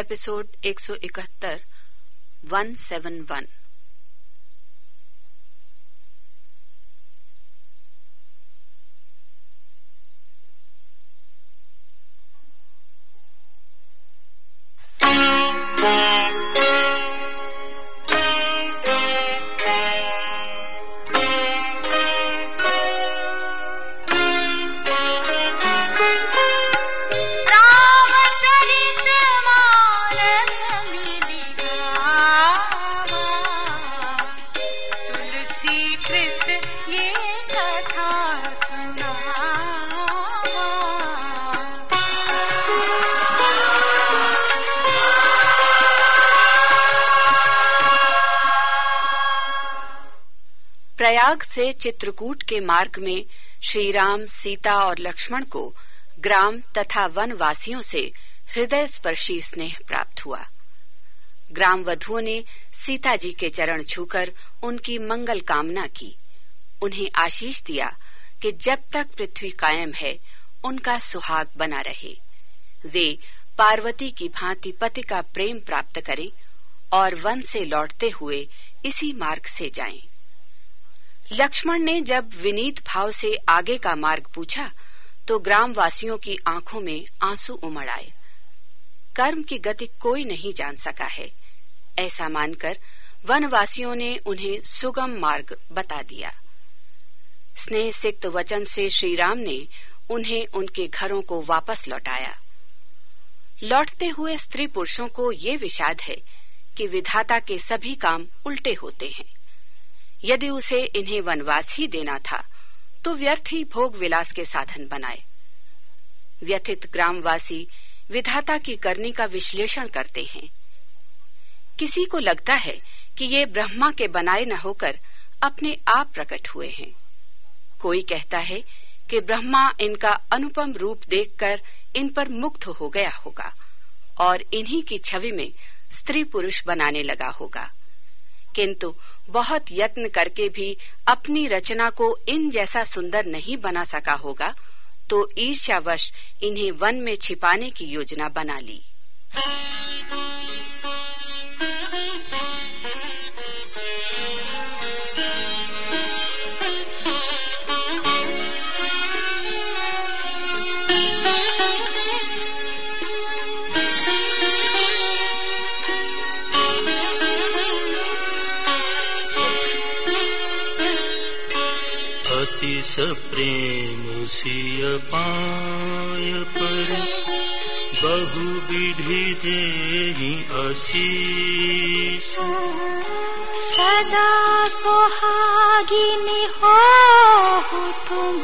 Episode 171 171 Prayag से चित्रकूट के मार्ग में श्री राम सीता और लक्ष्मण को ग्राम तथा वन वासियों से हृदय स्पर्शी स्नेह प्राप्त हुआ। ग्राम वधुओं ने सीता जी के चरण छूकर उनकी मंगल कामना की। उन्हें आशीष दिया कि जब तक पृथ्वी कायम है, उनका सुहाग बना रहे। वे पार्वती की भांति पति का प्रेम प्राप्त करें और वन से लौटते हुए इसी मार्ग से जाएँ। लक्ष्मण ने जब विनीत भाव से आगे का मार्ग पूछा तो ग्रामवासियों की आँखों में आँसू उमड़ आए। कर्म की गति कोई नहीं जान सका है। ऐसा मानकर वनवासियों ने उन्हें सुगम मार्ग बता दिया। स्नेह सिक्त वचन से श्री राम ने उन्हें उनके घरों को वापस लौटाया। लौटते हुए स्त्री पुरुषों को ये विषाद है कि विधाता के सभी काम उल्टे होते हैं। यदि उसे इन्हें वनवास ही देना था तो व्यर्थ ही भोग विलास के साधन बनाए। व्यथित ग्रामवासी विधाता की करनी का विश्लेषण करते हैं। किसी को लगता है कि ये ब्रह्मा के बनाए न होकर अपने आप प्रकट हुए हैं। कोई कहता है कि ब्रह्मा इनका अनुपम रूप देखकर इन पर मुक्त हो गया होगा और इन्हीं की छवि में स्त्री पुरुष बनाने लगा होगा। किंतु बहुत यत्न करके भी अपनी रचना को इन जैसा सुंदर नहीं बना सका होगा तो ईर्ष्यावश इन्हें वन में छिपाने की योजना बना ली। सप्रेम सिय पाय पर बहु विधि अशीष सदा सुहागिनी हो तुम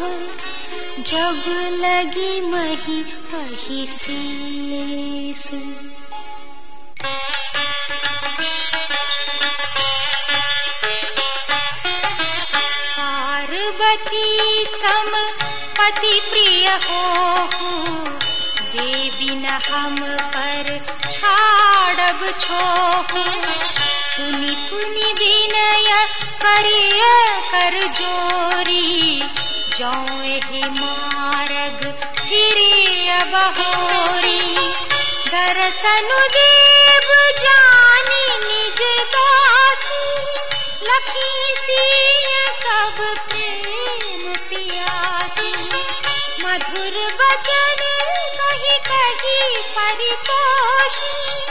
जब लगी मही अही शीस सम पति प्रिय हो देवी न हम पर छाड़ब पुनि पुनि विनय करिय कर जोरी। जौहि मारग फिरिय बहोरी। दर्शनु देव जानी निज दासी। लखी सिय सब कही परितोषी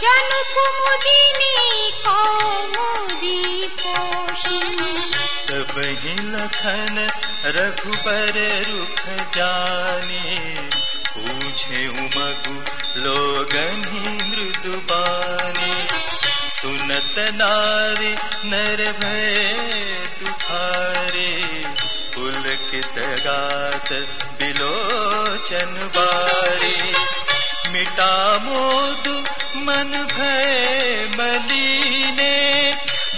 जन कुमुदिनी कौमुदी पोषी तब ही लखन रुख जाने, पूछे मगु लोगन मृदु बाने। सुनत नारी नर भय दुखारे पुलकित गात बिलोचन बारे। मिटा मोदु मन भय मलीने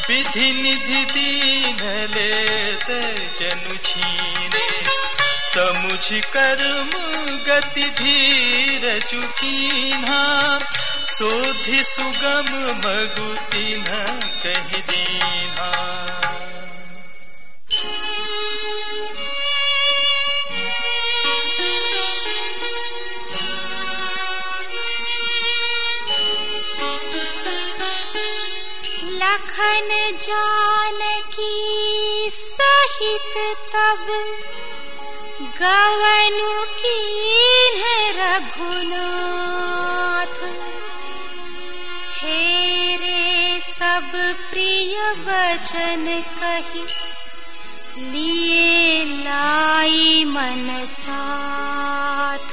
विधि निधि दीन लेत जनु छीने। समुझ कर्म गति धीर चुकीना सोधि सुगम मगु तिन्ह कहि तब गवनु कीन रघुनाथ। हेरे सब प्रिय वचन कही लिए लाई मन साथ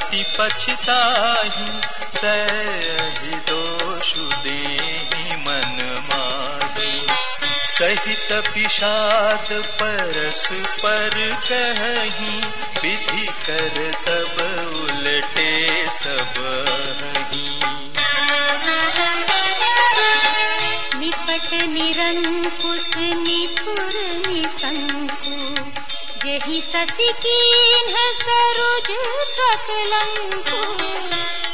अति पछताही दही दोष दे मन माही सहित पिषाद परस पर कही विधि कर तब उलटे सब निपट निरंकुश निसंकु जही शशि कीन सरुज सकलंकु।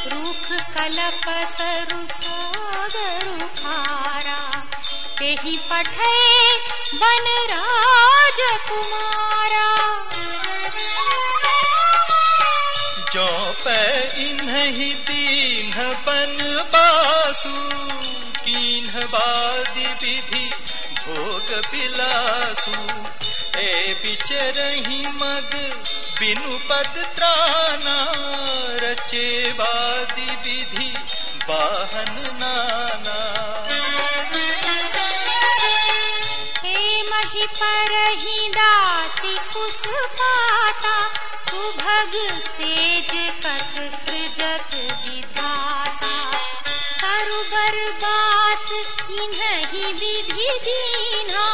रूख कलप तरु सागर खारा तेहि पठे बन राज कुमारा। जो पे इन्हीं दीन बन बासु, कीन बादि विधि भोग बिलासु ए बिचरही मग बिनु पद त्राना रचे वादि विधि वाहन नाना। हे मही पर ही दासी कुस पाता सुभग सेज कत सृजत विधाता। करुबर बास इन्हीं विधि दीना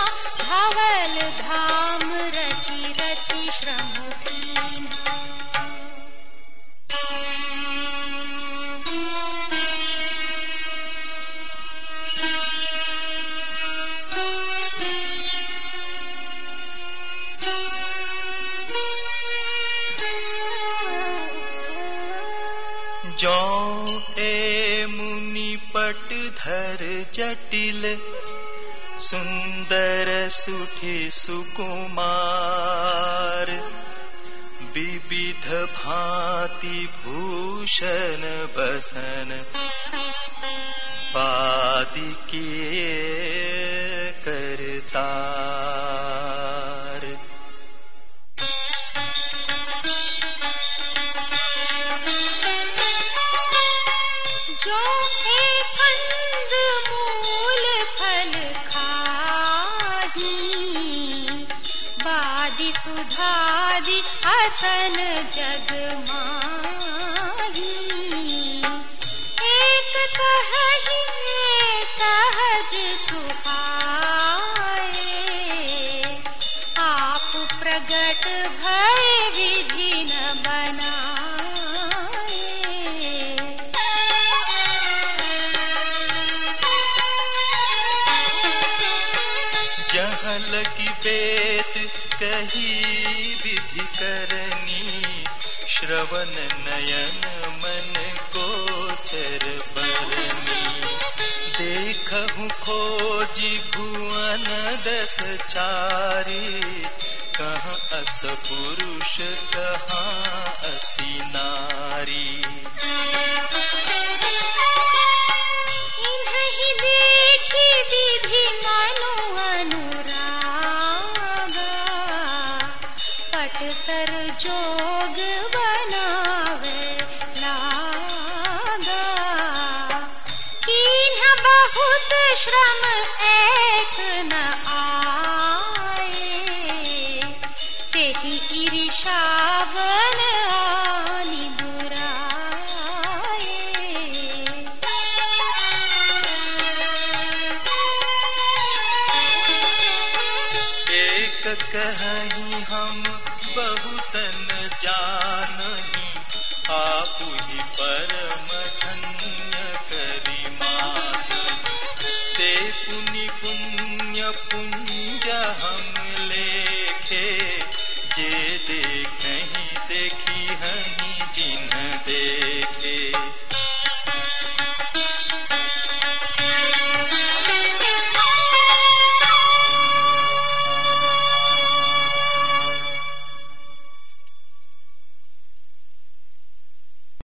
धर जटिल सुंदर सुठे सुकुमार। विविध भांति भूषण बसन पादि असन जग एक कही सहज सुहाए आप प्रगट भय विधि लगी बेत कही विधि करनी। श्रवण नयन मन गोचर बरनी। देखहु खोजी भुवन दस चारी कहाँ अस पुरुष कहाँ बहुत श्रम एक न आए। तेहि ईर्षा बन आनी बुराए एक कहीं हम बहुतन जानही आप ही परम जे देखी हही जिन दे